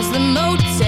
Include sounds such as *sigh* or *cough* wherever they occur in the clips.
lost the motel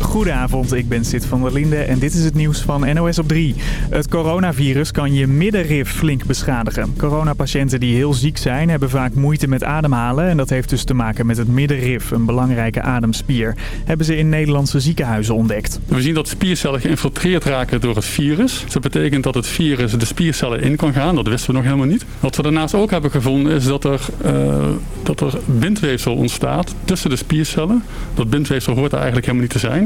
Goedenavond, ik ben Sid van der Linde en dit is het nieuws van NOS op 3. Het coronavirus kan je middenrif flink beschadigen. Coronapatiënten die heel ziek zijn hebben vaak moeite met ademhalen... en dat heeft dus te maken met het middenrif, een belangrijke ademspier. Hebben ze in Nederlandse ziekenhuizen ontdekt. We zien dat spiercellen geïnfiltreerd raken door het virus. Dat betekent dat het virus de spiercellen in kan gaan. Dat wisten we nog helemaal niet. Wat we daarnaast ook hebben gevonden is dat er, eh, dat er bindweefsel ontstaat tussen de spiercellen. Dat bindweefsel hoort er eigenlijk helemaal niet te zijn.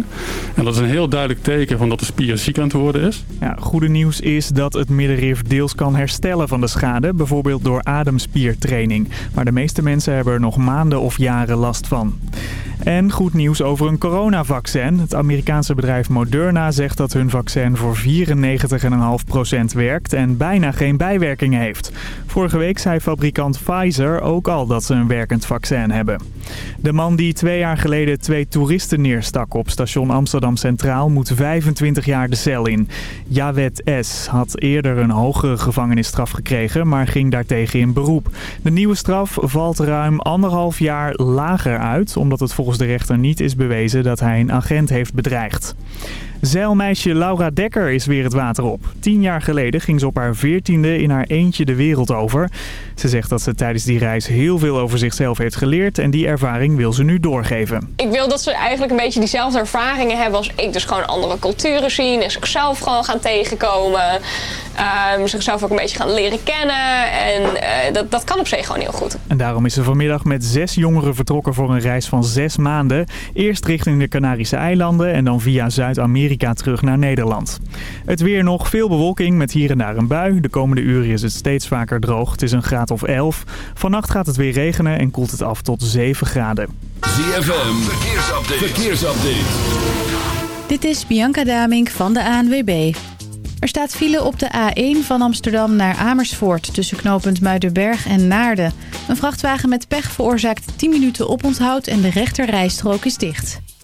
En dat is een heel duidelijk teken van dat de spier ziek aan het worden is. Ja, goede nieuws is dat het middenrif deels kan herstellen van de schade, bijvoorbeeld door ademspiertraining. Maar de meeste mensen hebben er nog maanden of jaren last van. En goed nieuws over een coronavaccin. Het Amerikaanse bedrijf Moderna zegt dat hun vaccin voor 94,5% werkt en bijna geen bijwerkingen heeft. Vorige week zei fabrikant Pfizer ook al dat ze een werkend vaccin hebben. De man die twee jaar geleden twee toeristen neerstak op station Amsterdam Centraal moet 25 jaar de cel in. Jawed S. had eerder een hogere gevangenisstraf gekregen, maar ging daartegen in beroep. De nieuwe straf valt ruim anderhalf jaar lager uit, omdat het volgens de rechter niet is bewezen dat hij een agent heeft bedreigd. Zeilmeisje Laura Dekker is weer het water op. Tien jaar geleden ging ze op haar veertiende in haar eentje de wereld over. Ze zegt dat ze tijdens die reis heel veel over zichzelf heeft geleerd en die ervaring wil ze nu doorgeven. Ik wil dat ze eigenlijk een beetje diezelfde ervaringen hebben als ik. Dus gewoon andere culturen zien en zichzelf gewoon gaan tegenkomen. Ehm, zichzelf ook een beetje gaan leren kennen. En eh, dat, dat kan op zich gewoon heel goed. En daarom is ze vanmiddag met zes jongeren vertrokken voor een reis van zes maanden. Eerst richting de Canarische eilanden en dan via Zuid-Amerika terug naar Nederland. Het weer nog, veel bewolking met hier en daar een bui. De komende uren is het steeds vaker droog. Het is een graad of 11. Vannacht gaat het weer regenen en koelt het af tot 7 graden. ZFM, verkeersupdate. verkeersupdate. Dit is Bianca Damink van de ANWB. Er staat file op de A1 van Amsterdam naar Amersfoort... tussen knooppunt Muidenberg en Naarden. Een vrachtwagen met pech veroorzaakt 10 minuten oponthoud... en de rechterrijstrook is dicht.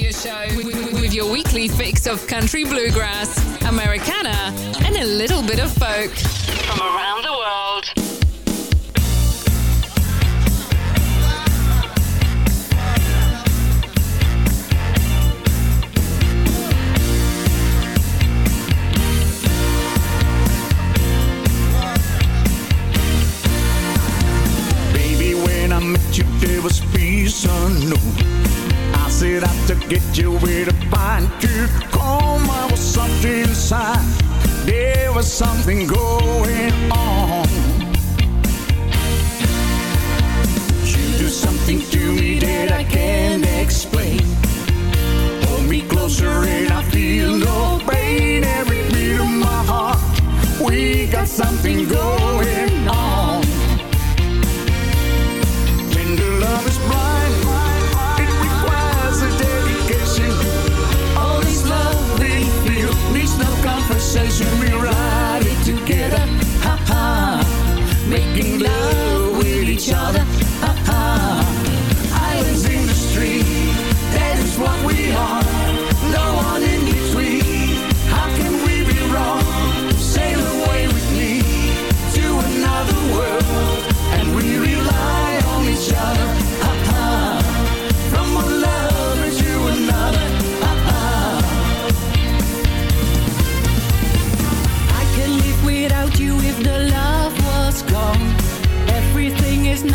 Radio Show with, with your weekly fix of country bluegrass, Americana, and a little bit of folk from around the world. Baby, when I met you, there was peace unknown. I set out to get you where to find you. Come, I was something inside. There was something going on. You do something to me that I can't explain. Hold me closer and I feel no pain. Every beat of my heart, we got something going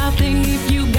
nothing if you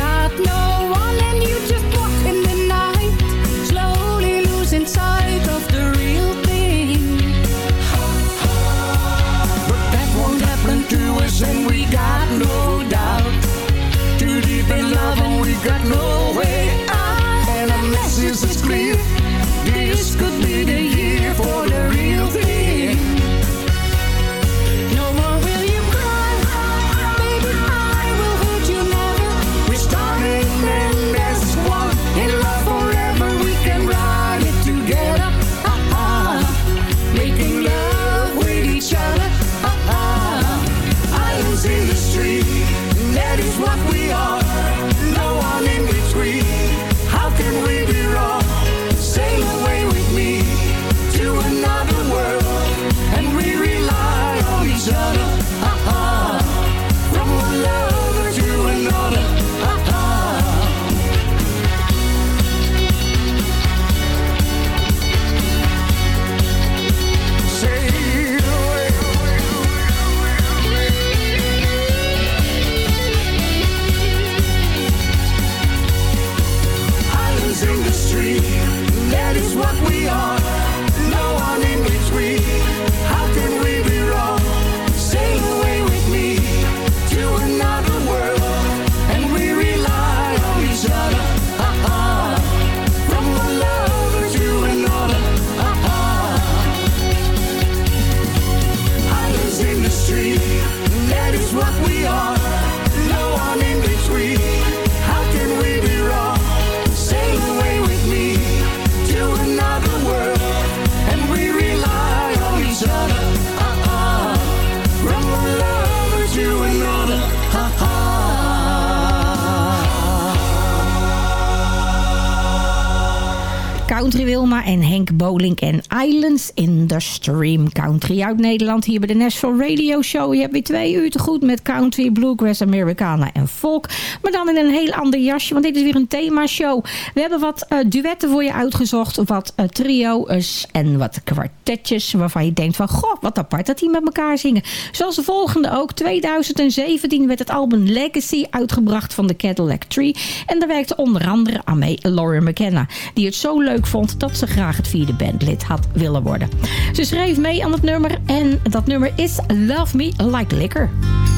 Wilma en Henk Bolink en Islands in the Stream. Country uit Nederland hier bij de Nashville Radio Show. Je hebt weer twee uur te goed met country, bluegrass, Americana en folk. Maar dan in een heel ander jasje, want dit is weer een themashow. We hebben wat uh, duetten voor je uitgezocht, wat uh, trio's en wat kwartetjes waarvan je denkt van, goh, wat apart dat die met elkaar zingen. Zoals de volgende ook. 2017 werd het album Legacy uitgebracht van de Cadillac Tree. En daar werkte onder andere aan mee Laurie McKenna. Die het zo leuk vond dat ze graag het vierde bandlid had willen worden. Ze schreef mee aan het nummer en dat nummer is Love Me Like Liquor.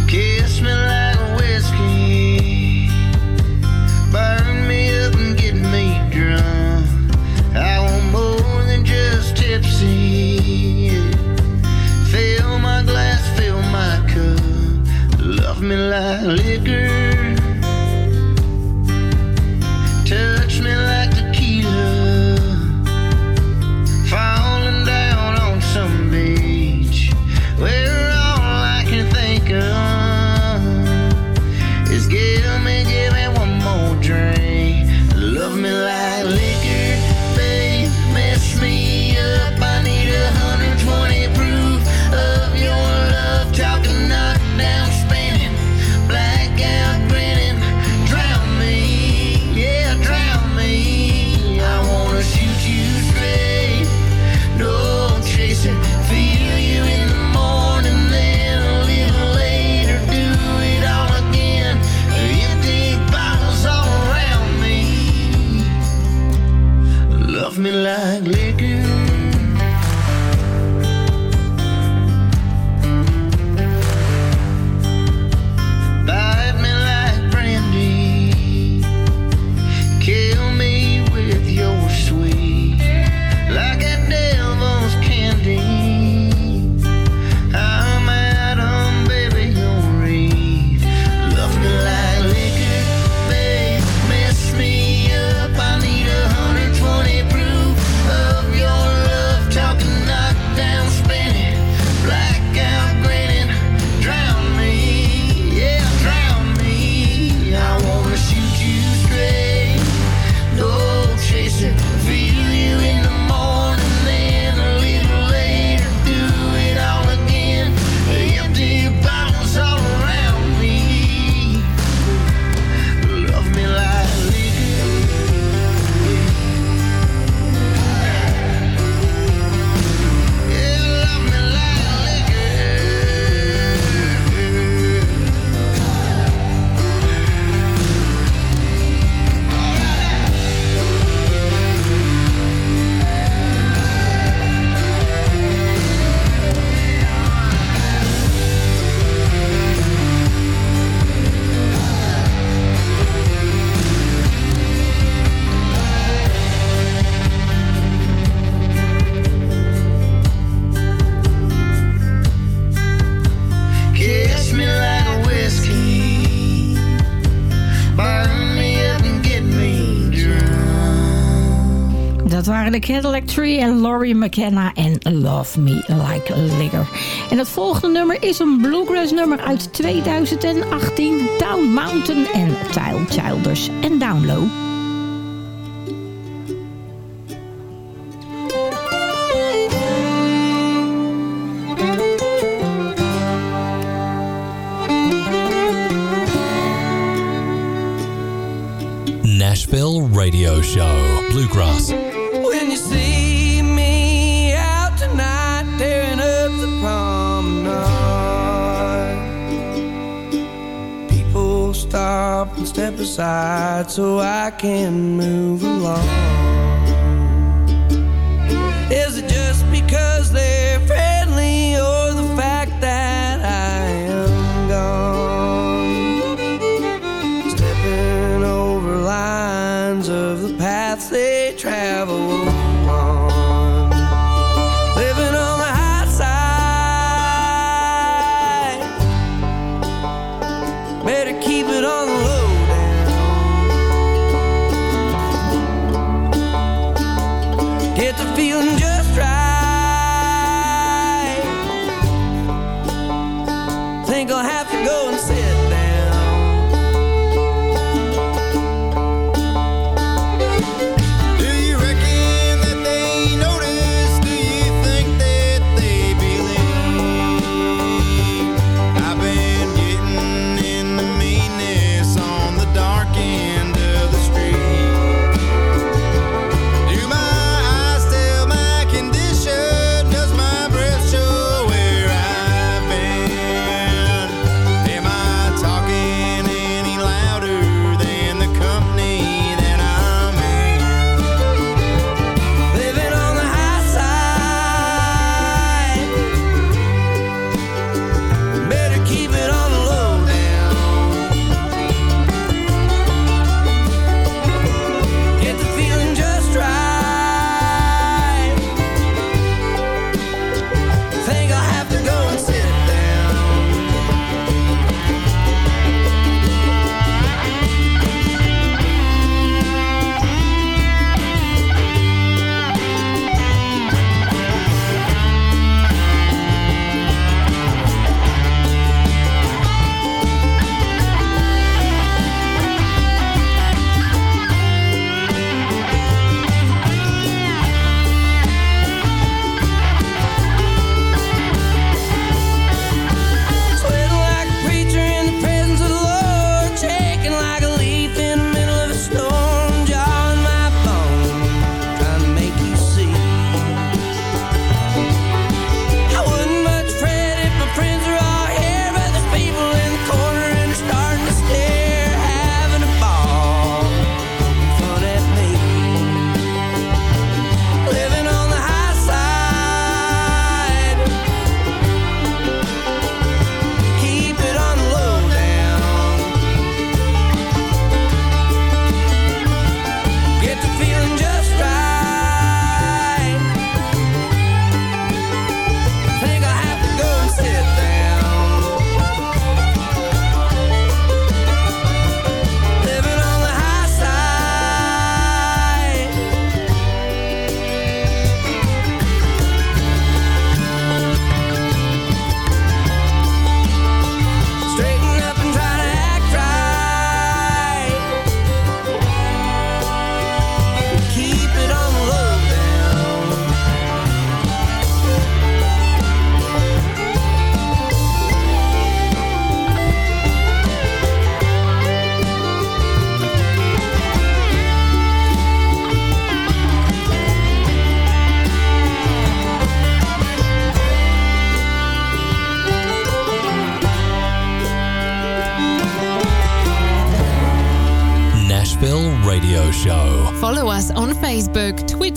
Kiss me like whiskey. Burn me up and get me drunk. I want more than just tipsy. Fill my glass, fill my cup. Love me like liquor. Touch me like de Cadillac Tree en Laurie McKenna en Love Me Like Liquor. En het volgende nummer is een bluegrass nummer uit 2018. Down Mountain en Tile Childers en Down Low. Nashville Radio Show. Bluegrass. beside so I can move along.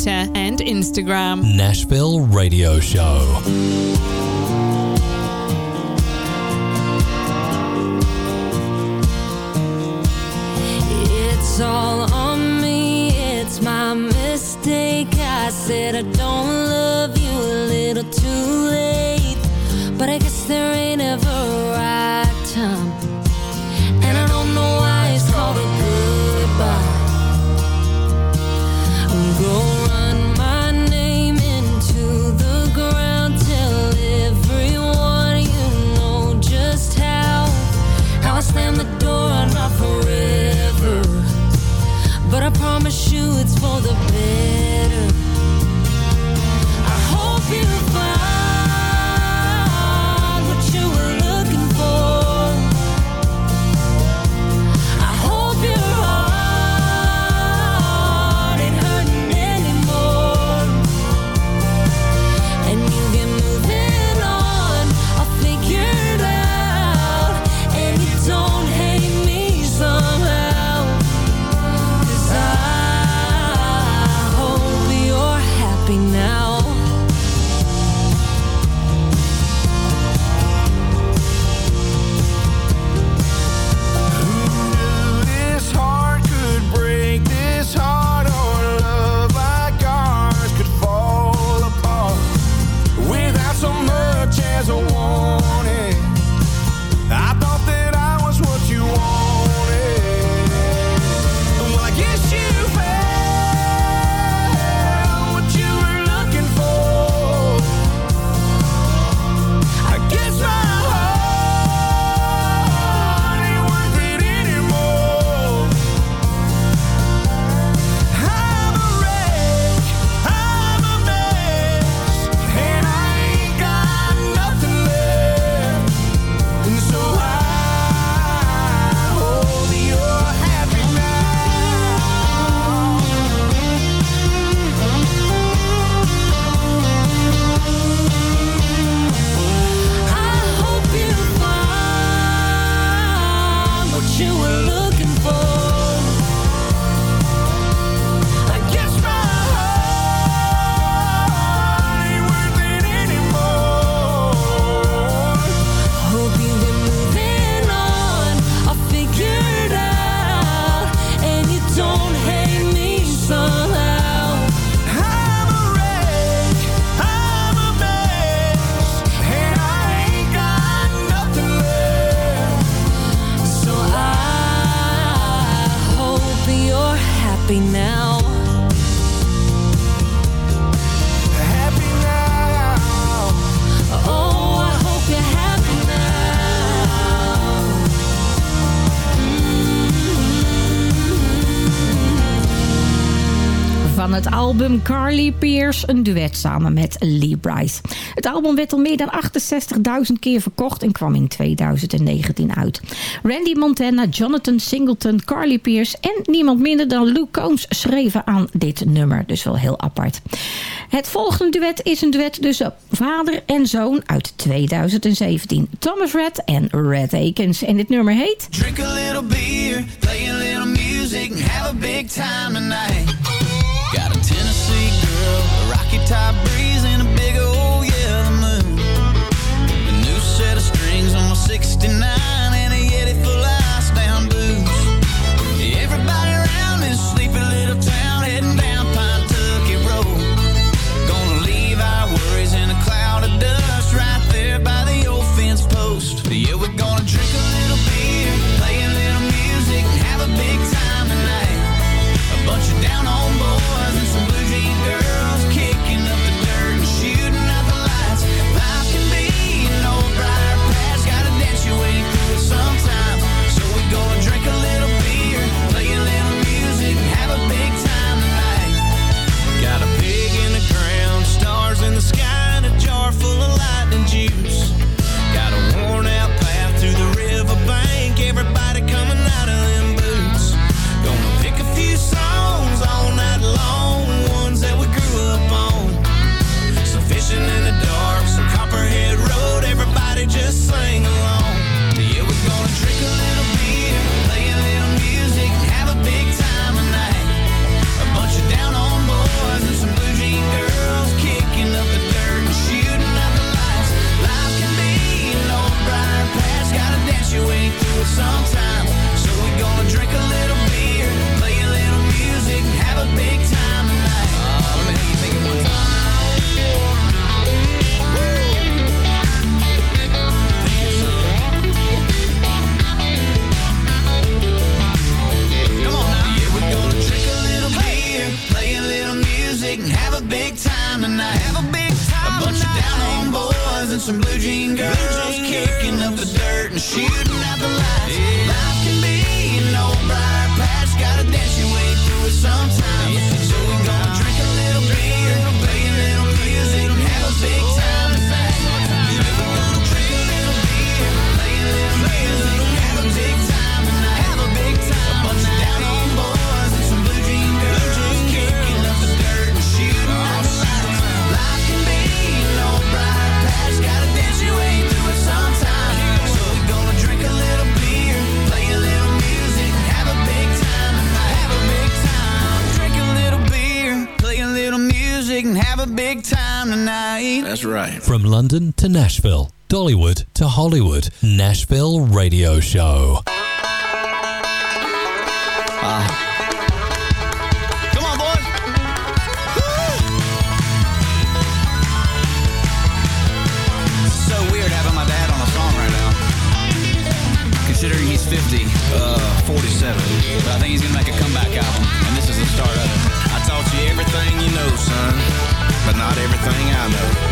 Twitter and Instagram. Nashville Radio Show. album Carly Pierce, een duet samen met Lee Bryce. Het album werd al meer dan 68.000 keer verkocht en kwam in 2019 uit. Randy Montana, Jonathan Singleton, Carly Pierce en niemand minder dan Lou Combs schreven aan dit nummer. Dus wel heel apart. Het volgende duet is een duet tussen vader en zoon uit 2017. Thomas Red en Red Akins. En dit nummer heet... Drink a little beer, play a little music have a big time tonight. ticky tie breeze Hollywood, Nashville Radio Show. Come on, boys. So weird having my dad on a song right now. Considering he's 50, uh, 47. But I think he's gonna make a comeback album, and this is the start of it. I taught you everything you know, son, but not everything I know.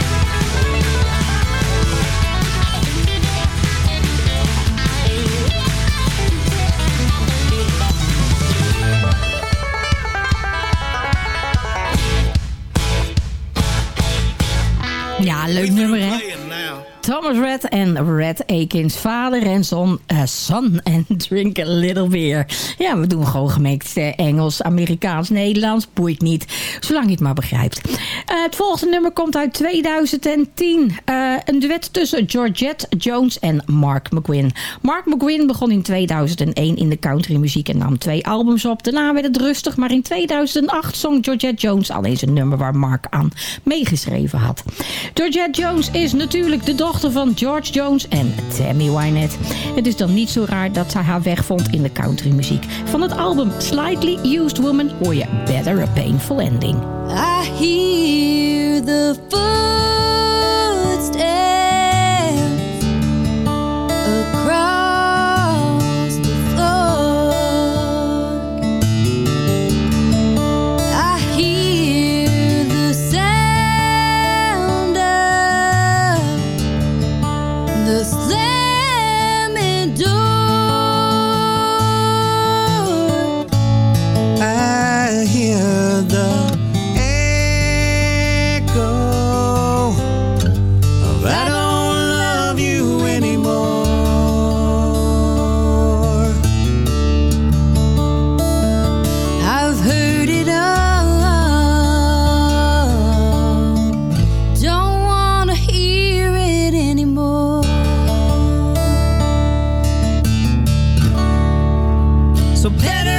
Leuk nummer hè. Thomas Red en Red Akins, vader en zon, eh, son en *laughs* drink a little beer. Ja, we doen gewoon gemixt eh, Engels, Amerikaans, Nederlands, boeit niet. Zolang je het maar begrijpt. Eh, het volgende nummer komt uit 2010. Eh, een duet tussen Georgette Jones en Mark McGuinn. Mark McGuinn begon in 2001 in de countrymuziek en nam twee albums op. Daarna werd het rustig, maar in 2008 zong Georgette Jones al eens een nummer waar Mark aan meegeschreven had. Georgette Jones is natuurlijk de dochter van George Jones en Tammy Wynette. Het is dan niet zo raar dat zij haar weg vond in de countrymuziek. Van het album Slightly Used Woman hoor je Better a Painful Ending. Hear the So better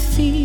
feet.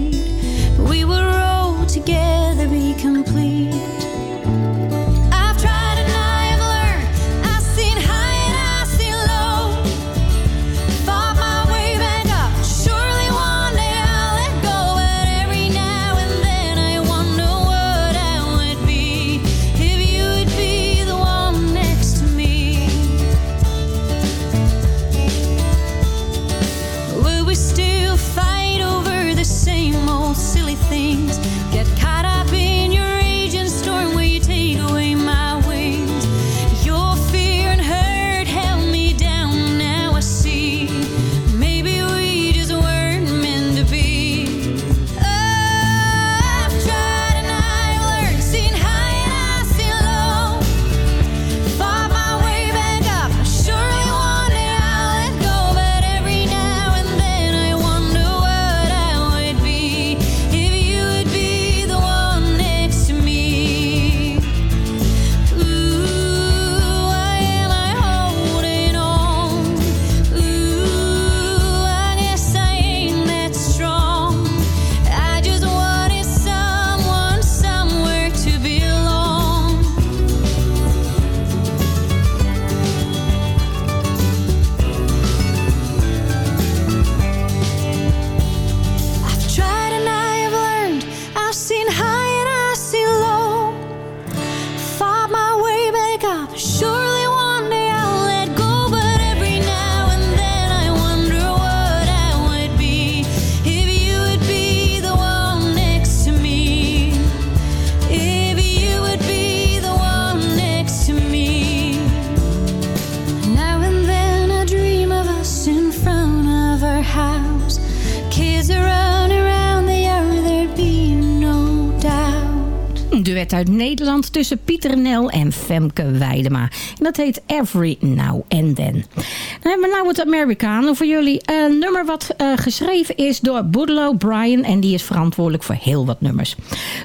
uit Nederland tussen Pieter Nel en Femke Weidema. En dat heet Every Now and Then. Dan hebben we nou het Amerikanen voor jullie. Een nummer wat eh, geschreven is door Boudelo Bryan en die is verantwoordelijk voor heel wat nummers.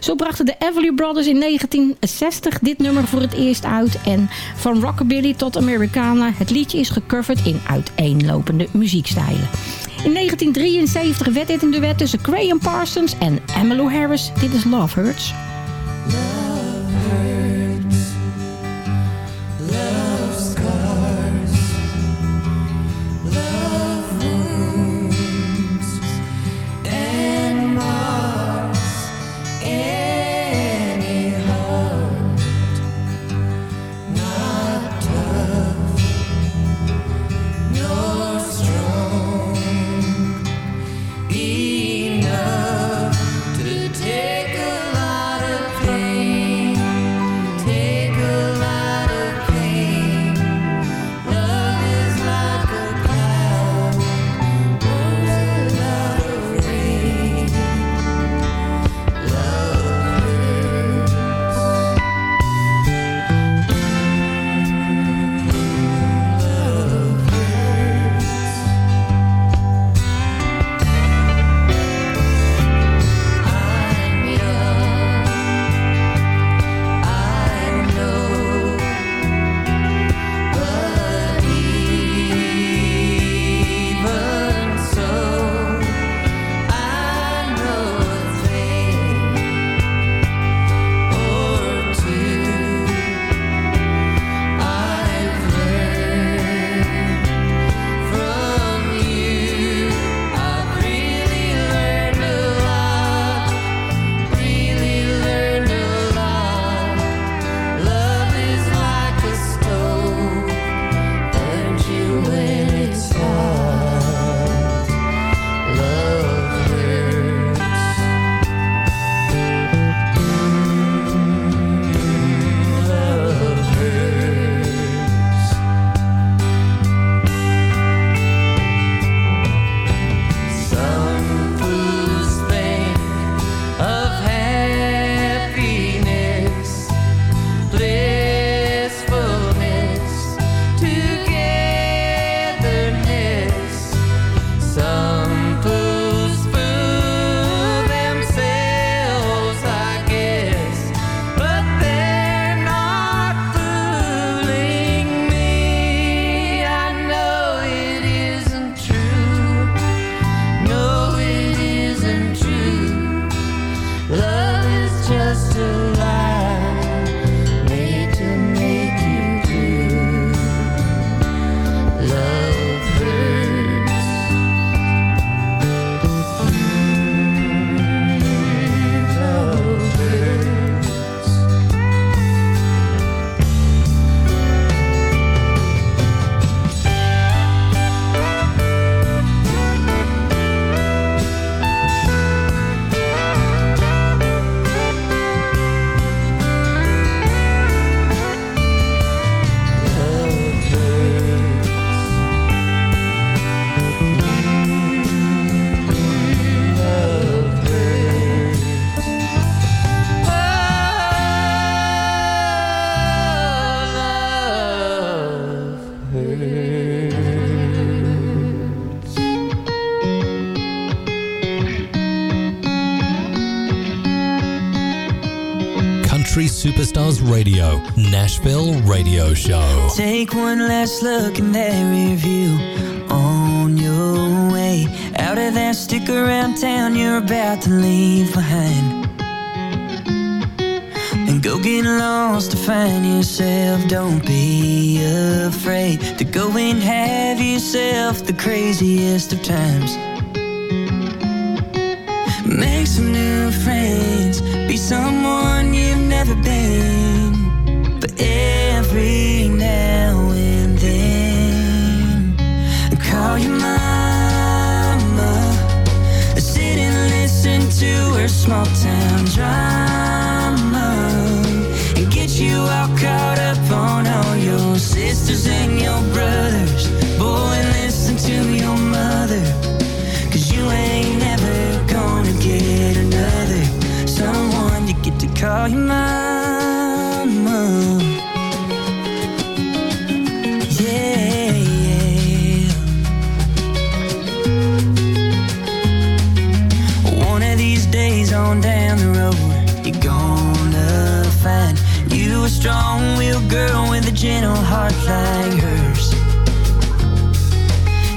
Zo brachten de Everly Brothers in 1960 dit nummer voor het eerst uit en van rockabilly tot Americana. Het liedje is gecoverd in uiteenlopende muziekstijlen. In 1973 werd dit een wet tussen Graham Parsons en Emmylou Harris. Dit is Love Hurts. love. Superstars Radio, Nashville Radio Show. Take one last look in that rear view on your way out of that stick around town you're about to leave behind. And go get lost to find yourself. Don't be afraid to go and have yourself the craziest of times. Every now and then, call your mama, sit and listen to her small town drama, and get you all caught up on all your sisters and your brothers. Boy, listen to your mother. Cause you ain't never gonna get another someone you get to call mama. You a strong willed girl with a gentle heart like hers.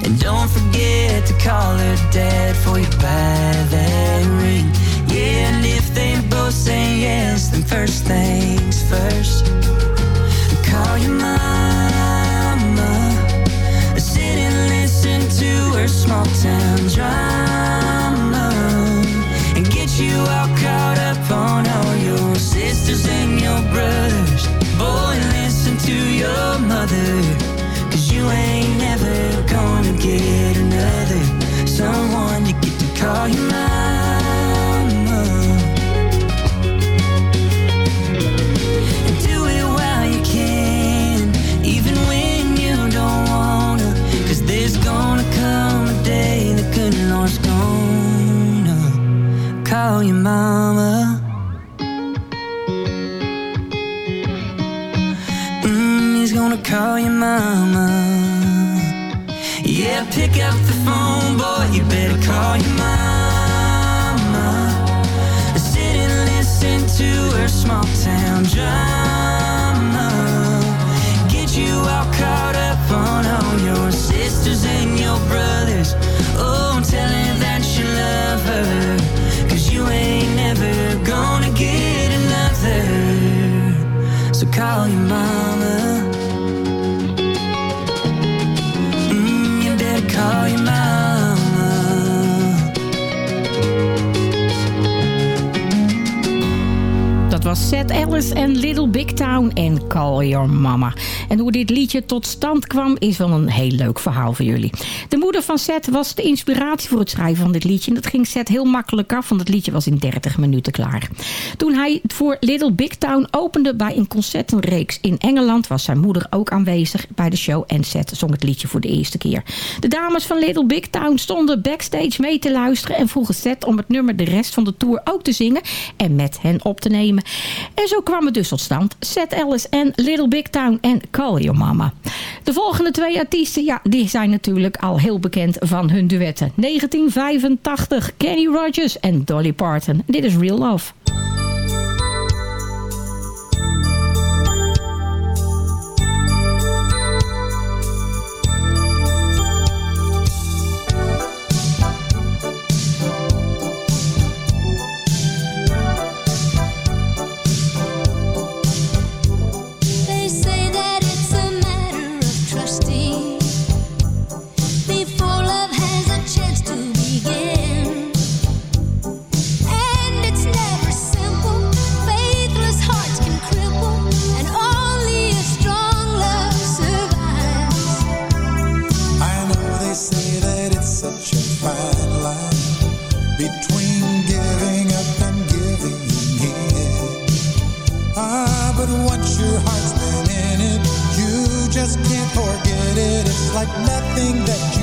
And don't forget to call her dad for you buy that ring. Yeah, and if they both say yes, then first things first. Call your mama. Sit and listen to her small town drama. And get you all caught up on all your sisters and your brothers. Boy, listen to your mother. Cause you ain't never gonna get another someone you get to call your mama. And do it while you can, even when you don't wanna. Cause there's gonna come a day the good Lord's gonna call your mama. Call your mama. Yeah, pick up the phone, boy. You better call your mama. Sit and listen to her small town drama. Was Seth Ellis en Little Big Town en Call Your Mama. En hoe dit liedje tot stand kwam is wel een heel leuk verhaal voor jullie. De moeder van Seth was de inspiratie voor het schrijven van dit liedje. En dat ging Seth heel makkelijk af, want het liedje was in 30 minuten klaar. Toen hij voor Little Big Town opende bij een concertenreeks in Engeland... was zijn moeder ook aanwezig bij de show en Seth zong het liedje voor de eerste keer. De dames van Little Big Town stonden backstage mee te luisteren... en vroegen Seth om het nummer de rest van de tour ook te zingen... en met hen op te nemen. En zo kwam het dus tot stand. Seth Ellis en Little Big Town en De volgende twee artiesten, ja, die zijn natuurlijk al heel bekend van hun duetten. 1985, Kenny Rogers en Dolly Parton. Dit is Real Love. Just can't forget it. It's like nothing that you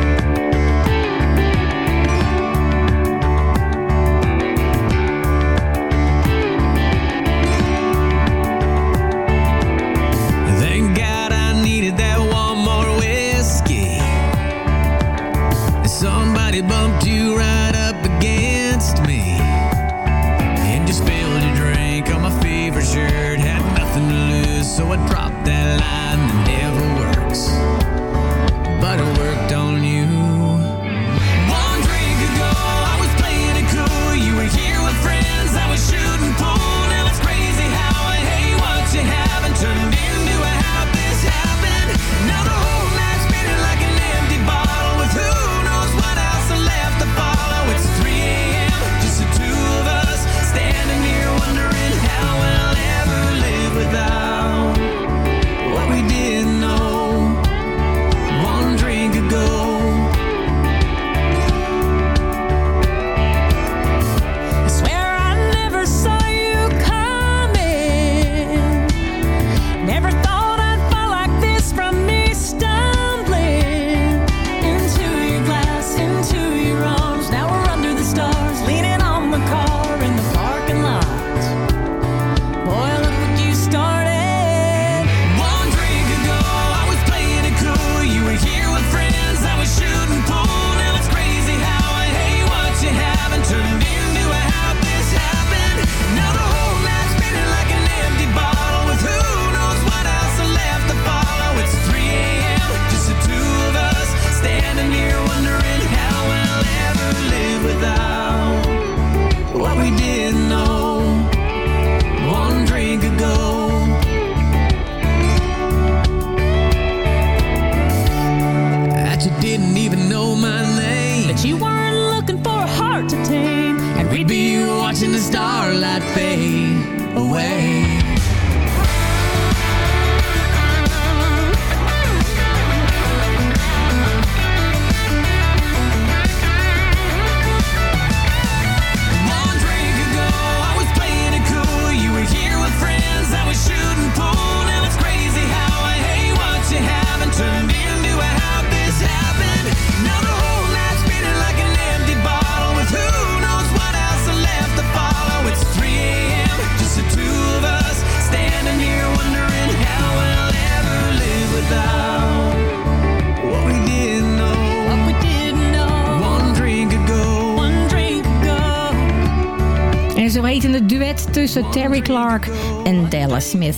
tussen Terry Clark en Della Smith.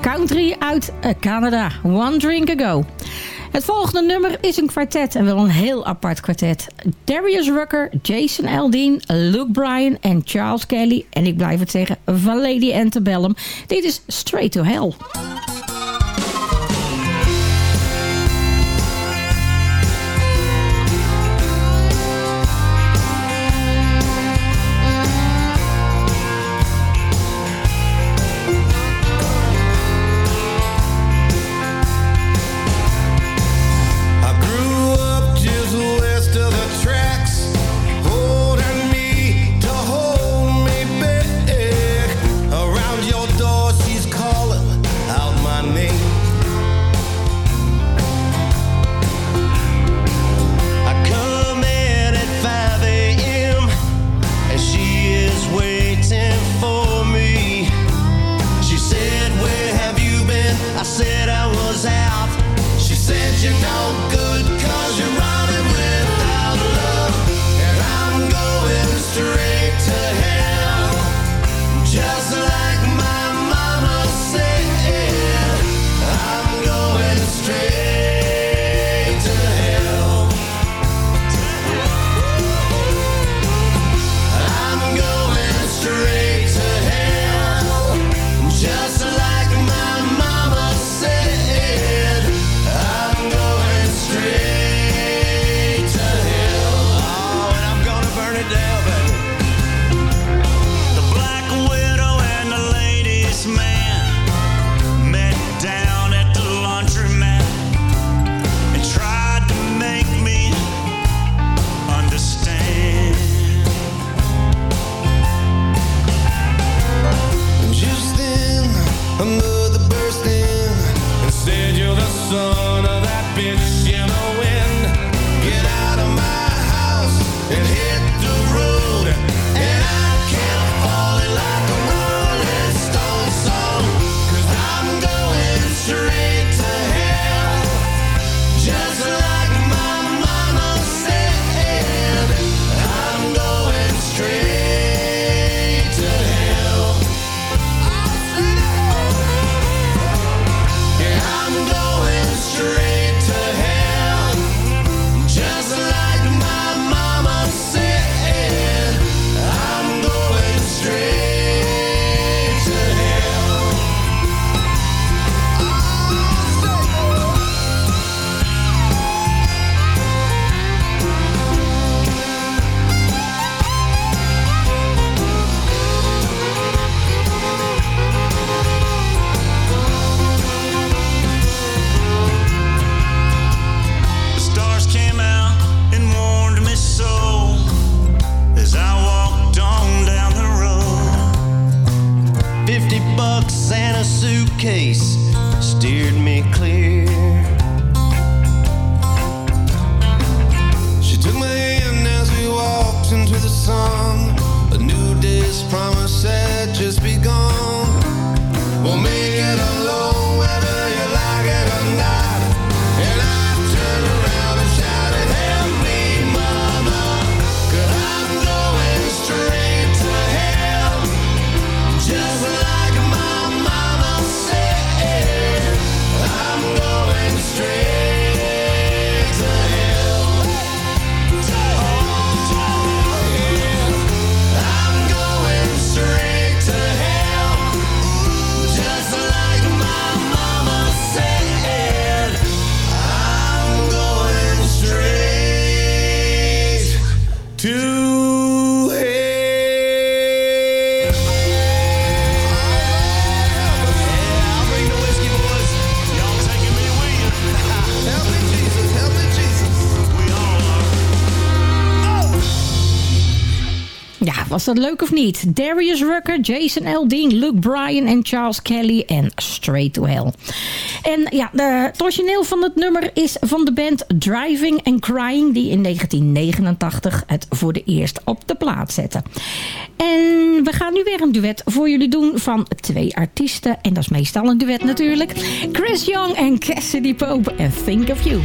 Country uit eh, Canada, One Drink Ago. Het volgende nummer is een kwartet en wel een heel apart kwartet. Darius Rucker, Jason Aldean, Luke Bryan en Charles Kelly. En ik blijf het zeggen, van Lady Antebellum. Dit is Straight to Hell. Was dat leuk of niet? Darius Rucker, Jason Aldean, Luke Bryan en Charles Kelly en Straight to Hell. En ja, de, het origineel van het nummer is van de band Driving and Crying... die in 1989 het voor de eerst op de plaat zette. En we gaan nu weer een duet voor jullie doen van twee artiesten. En dat is meestal een duet natuurlijk. Chris Young en Cassidy Pope en Think of You.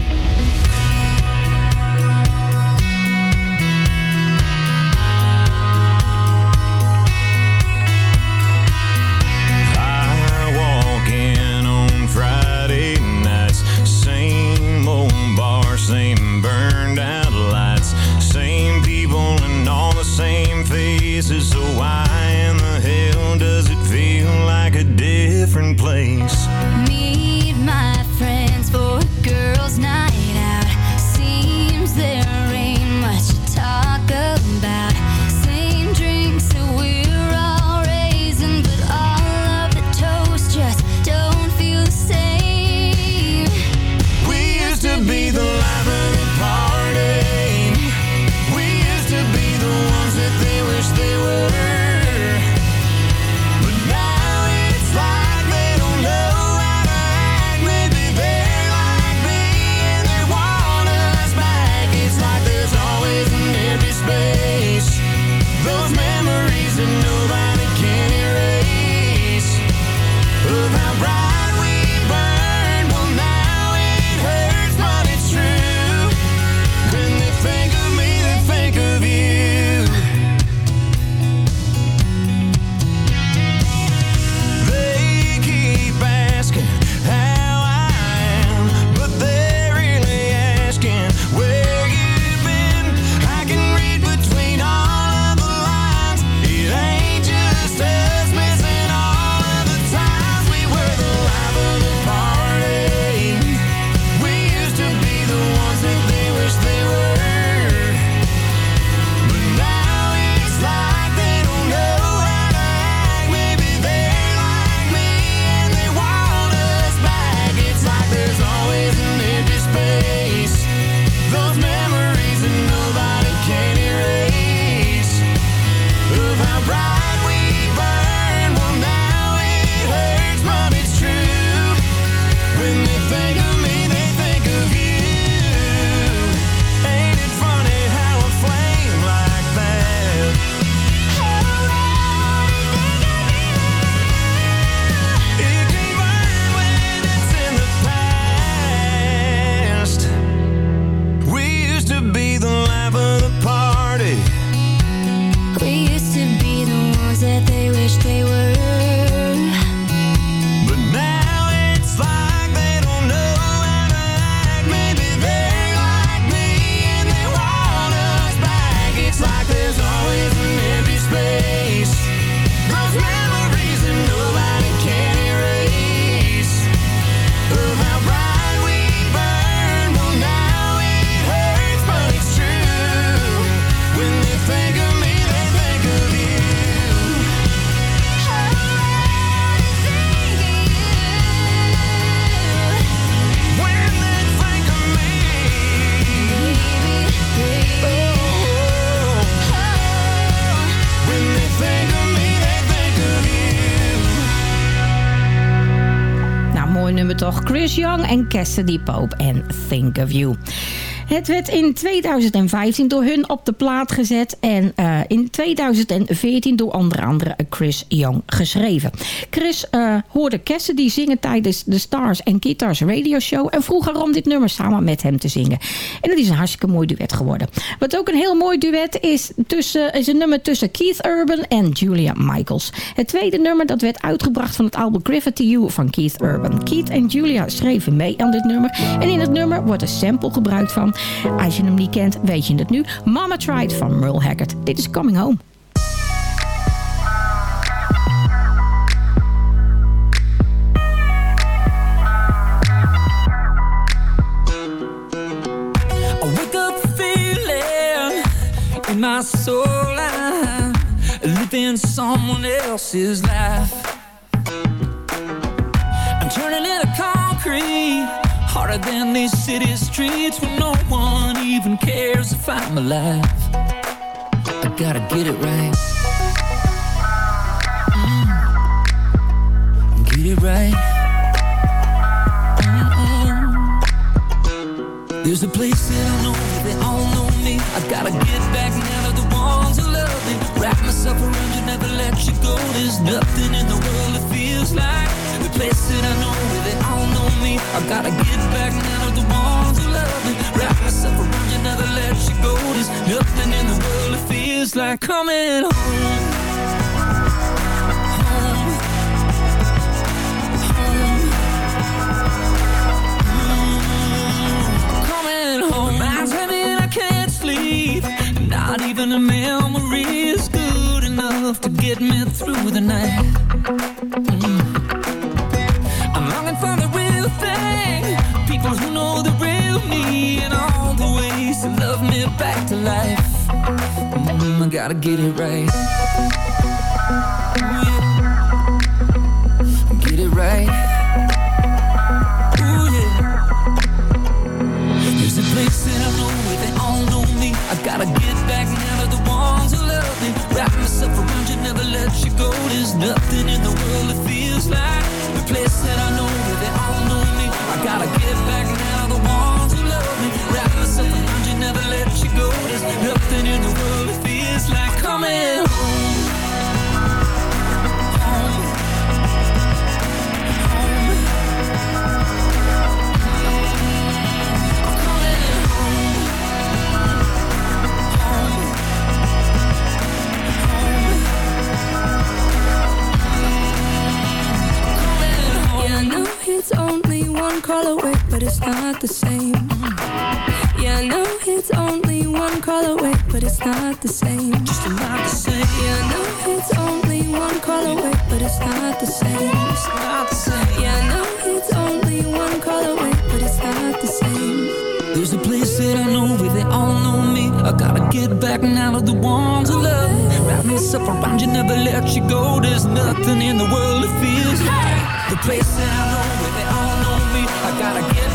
En Cassidy Pope en Think of You. Het werd in 2015 door hun op de plaat gezet en eh, in 2014 door onder andere Chris Young geschreven. Chris eh, hoorde Cassidy zingen tijdens de Stars and Guitars radio show en vroeg haar om dit nummer samen met hem te zingen. En dat is een hartstikke mooi duet geworden. Wat ook een heel mooi duet is, tussen, is een nummer tussen Keith Urban en Julia Michaels. Het tweede nummer dat werd uitgebracht van het album Gravity You van Keith Urban. Keith en Julia schreven mee aan dit nummer en in het nummer wordt een sample gebruikt van als je hem niet kent, weet je het nu. Mama Tried van Merle Haggard. Dit is Coming Home. My soul I'm living someone else's life. I'm turning into concrete, harder than these city streets where no one even cares if I'm alive. I gotta get it right. Mm. Get it right. Mm-mm. There's a place that I know where they all know me. I gotta get back now to the ones who love me. Wrap myself around you, never let you go. There's nothing in the world that feels like the place that I know where I gotta get back now to the ones who love me. Wrap myself around you, never let you go. There's nothing in the world that feels like coming home. coming home. Mind's heavy and I can't sleep. Not even a memory is good enough to get me through the night. Mm. Life. Mm, I gotta get it right. It's only one call away, but it's not the same. I know it's only one call away, but it's not the same. Just not the same. Yeah, I know it's only one call away, but it's not the same. It's not the same. Yeah, I know it's only one call away, but it's not the same. There's a place that I know where they all know me. I gotta get back now to the ones who love. Wrap myself around you, never let you go. There's nothing in the world that feels like the place that I know where they all know me. I gotta get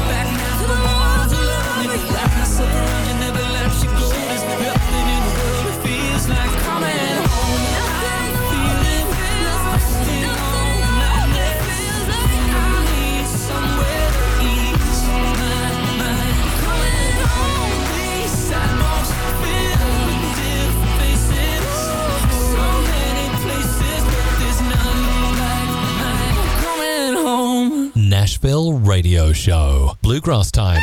Nashville Radio Show. Bluegrass Time.